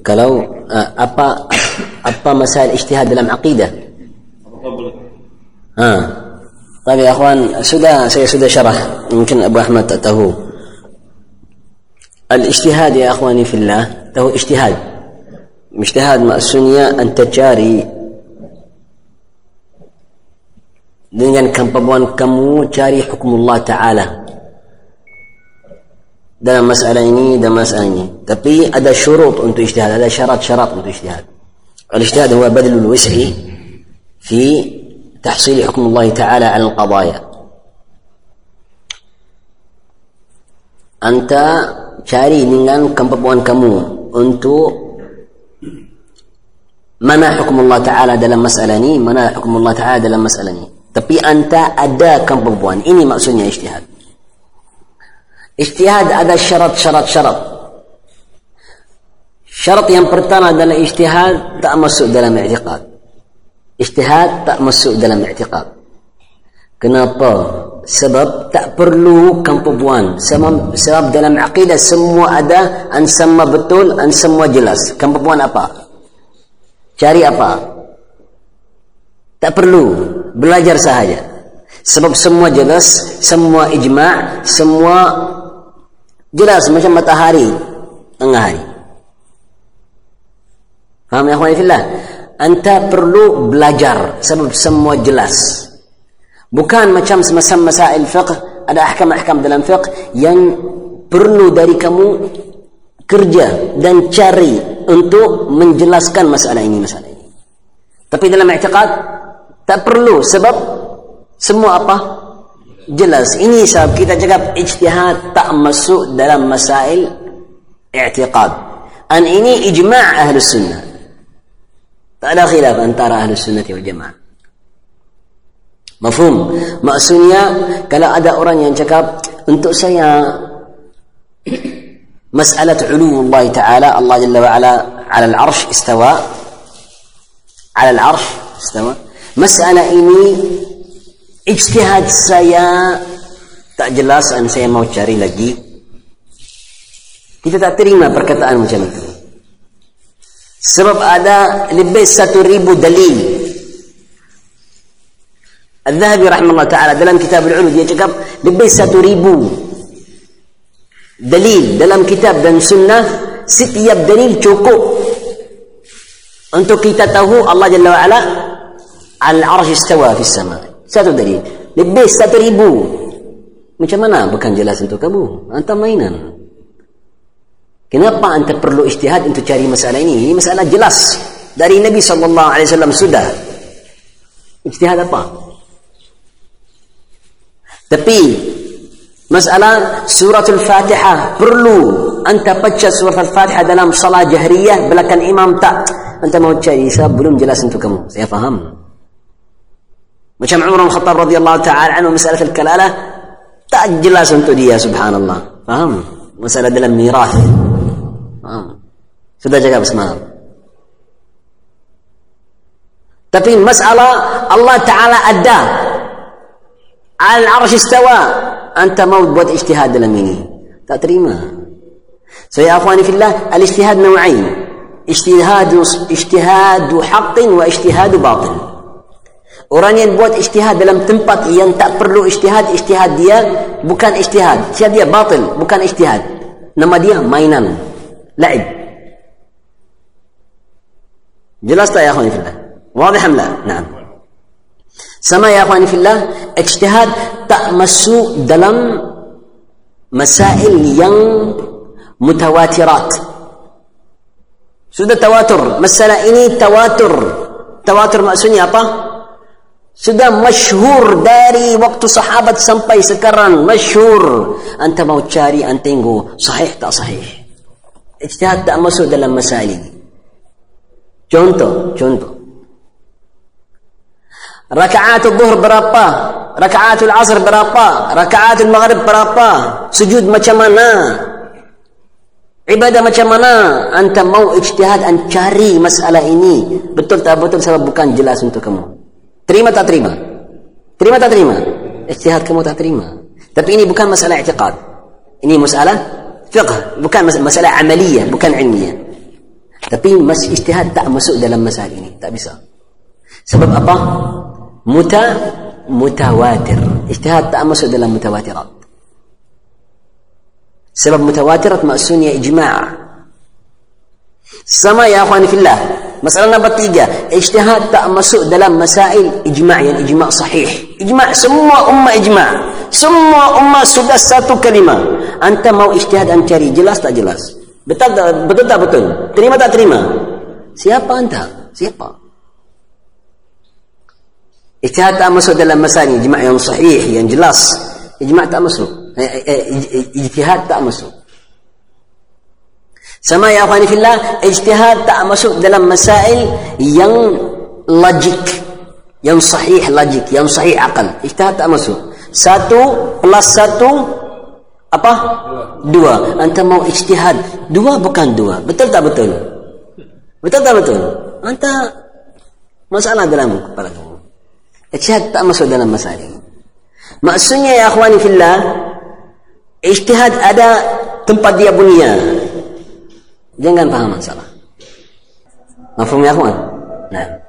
kalau uh, apa apa masalah ijtihad dalam akidah ha. Tapi akhwan sudah saya sudah syarah. Mungkin Abu Ahmad tak tahu. Al-ijtihad ya akhwani fillah tahu ijtihad? Ijtihad maksudnya antajari. Dengan kemampuan kamu cari hukum Allah Ta'ala dalam masalah ini dan masalah ini. Tapi ada syurut untuk ijtihad ada syarat-syarat untuk ijtihad. Al-ijtihad huwa badlul wis'i fi tahsil hukum Allah Ta'ala al qadaya anta cari dengan kemampuan kamu untuk mana hukum Allah Ta'ala dalam masalah ini mana hukum Allah Ta'ala dalam masalah ini. Tapi anta ada kemampuan. Ini maksudnya ijtihad Ijtihad ada syarat-syarat-syarat. Syarat yang pertama adalah ijtihad tak masuk dalam i'tiqad. Ijtihad tak masuk dalam i'tiqad. Kenapa? Sebab tak perlu kemampuan. Sebab, sebab dalam aqidah semua ada, an semua betul, an semua jelas. Kemampuan apa? Cari apa? Tak perlu. Belajar sahaja. Sebab semua jelas, semua ijma', semua jelas macam matahari tengah hari. Faham ya akhwani anta perlu belajar sebab semua jelas. Bukan macam semacam masail fiqh ada ahkam-ahkam dalam fiqh yang perlu dari kamu kerja dan cari untuk menjelaskan masalah ini masalah ini. Tapi dalam i'tiqad tak perlu sebab semua apa jelas ini sebab kita cakap ijtihad tak masuk dalam masail i'tiqad an ini ijma' ahli sunnah tak ada khilaf antara ahli sunnah wal jamaah mafhum maksudnya kalau ada orang yang cakap untuk saya masalah ulu Allah Ta'ala Allah Jalla wa Ala ala al-arsh istawa ala al-arsh istawa masalah ini ijtihad saya tak jelas dan saya mau cari lagi. Kita tak terima perkataan macam itu. Sebab ada lebih satu ribu dalil. Al-Zahabi rahimahullah ta'ala dalam kitab al-ulu dia cakap lebih satu ribu dalil dalam kitab dan sunnah setiap dalil cukup untuk kita tahu Allah Jalla wa'ala al-arsh istawa fi sama satu dalil. Lebih satu ribu. Macam mana bukan jelas untuk kamu? Anta mainan. Kenapa anta perlu ijtihad untuk cari masalah ini? Ini masalah jelas. Dari Nabi SAW sudah. Ijtihad apa? Tapi masalah suratul fatihah perlu anta baca surat al-fatihah dalam salat jahriyah belakang imam tak anta mau cari saya belum jelas untuk kamu saya faham Macam Umar bin Khattab radhiyallahu taala anhu masalah al-kalalah tak jelas untuk dia subhanallah. Faham? Masalah dalam mirath. Faham? Sudah jaga semalam. Tapi masalah Allah Ta'ala ada Al-Arsh istawa Anta mau buat ijtihad dalam ini Tak terima So ya akhwani fillah Al-ijtihad naw'ain Ijtihadu Ijtihadu haqqin wa ijtihadu batin Orang yang buat ijtihad dalam tempat yang tak perlu ijtihad, ijtihad dia bukan ijtihad. Ijtihad dia batil, bukan ijtihad. Nama dia mainan. La'ib. Jelas tak ya akhwani fillah? Wadih am la? Naam. Sama ya akhwani fillah, ijtihad tak masuk dalam masail yang mutawatirat. Sudah tawatur. Masalah ini tawatur. Tawatur maksudnya apa? Sudah masyhur dari waktu sahabat sampai sekarang. Masyhur. Anta mau cari anta tengok. Sahih tak sahih? Ijtihad tak masuk dalam masalah ini. Contoh contoh. Rakaat zuhur berapa? Rakaat asr berapa? Rakaat maghrib berapa? Sujud macam mana? Ibadah macam mana? Anta mau ijtihad an cari masalah ini? Betul tak? Betul sebab bukan jelas untuk kamu Terima tak terima? Terima tak terima? Ijtihad kamu tak terima. Tapi ini bukan masalah i'tiqad. Ini masalah fiqh, bukan masalah amaliyah, bukan ilmiah. Tapi mas ijtihad tak masuk dalam masalah ini. Tak bisa. Sebab apa? Muta mutawatir. Ijtihad tak masuk dalam mutawatirat. Sebab mutawatirat maksudnya ijma' sama ya akhwani fillah masalah nombor tiga ijtihad tak masuk dalam masail ijma' yang ijma' sahih. Ijma' semua ummah ijma' semua ummah sudah satu kalimah. Anta mau ijtihad cari. Jelas tak jelas? Betul tak? Betul tak betul? Terima tak terima? Siapa anta? Siapa? Ijtihad tak masuk dalam masail ijma' yang sahih yang jelas. Ijma' tak masuk. Eh, eh, eh, ijtihad tak masuk sama ya akhwani fillah, ijtihad tak masuk dalam masail yang logik, yang sahih logik, yang sahih akal. Ijtihad tak masuk. Satu plus satu apa? Dua. Anta mau ijtihad. Dua bukan dua. Betul tak betul? Betul tak betul? Anta masalah dalam kepala kamu. Ijtihad tak masuk dalam masail. Maksudnya ya akhwani fillah, ijtihad ada tempat dia punya. Jangan faham masalah. Mafhum ya akhwan? Nah.